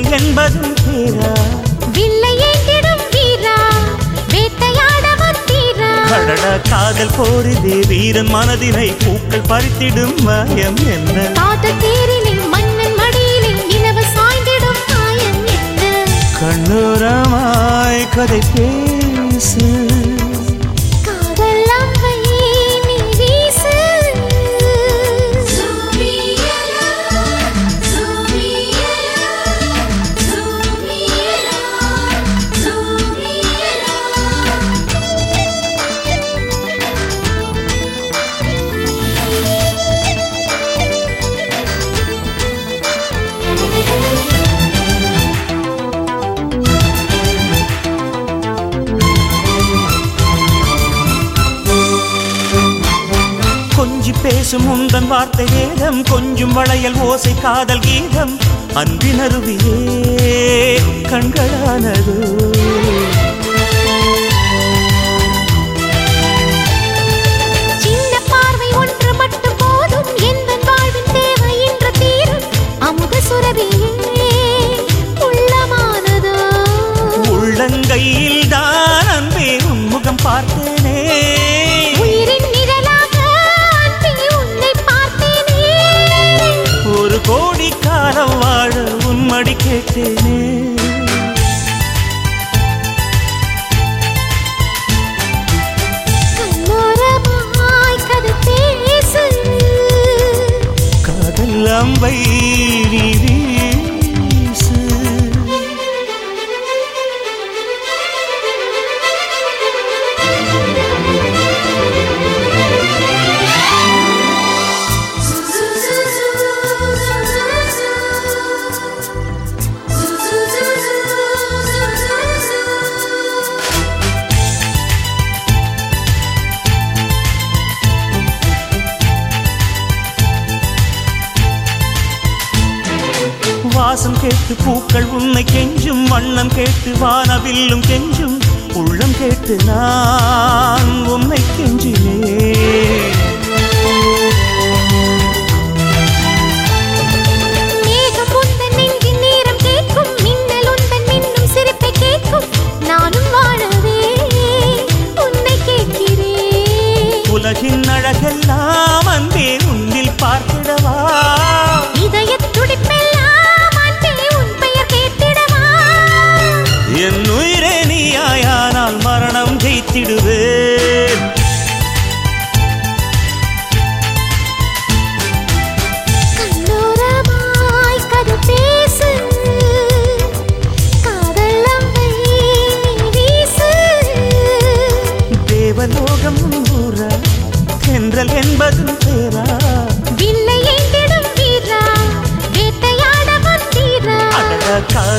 தென்றல் என்பதும் பேரா வில்லை ஏந்திடும் வீரா வேட்டையாட வந்தீரா கடடா காதல் போரிதே வீரன் மனதினை பூக்கள் பறித்திடும் மாயம் என்ன? காதல் தேரிலே மன்னன் மடியிலே நிலவு சாய்ந்திடும் மாயம் என்ன? கண்ணோரமாய் கதை பேசு. பேசும் உந்தன் வார்த்தை வேதம் கொஞ்சம் வளையல் ஓசை காதல் கீதம். அன்பினருவியே கண்களானது. உள்ளங்கையில் தான் அன்பே உன்முகம் பார்த்தேனே காதல் வாசம் கேட்டு பூக்கள் உன்னை கெஞ்சும் வண்ணம் கேட்டு வானவில்லும் கெஞ்சும் உள்ளம் கேட்டு நான் உன்னை கெஞ்சினேன். மேகம் உந்தன் நெஞ்சின்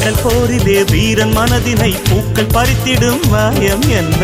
காதல் போரிலே வீரன் மனதினை பூக்கள் பறித்திடும் மாயம் என்ன?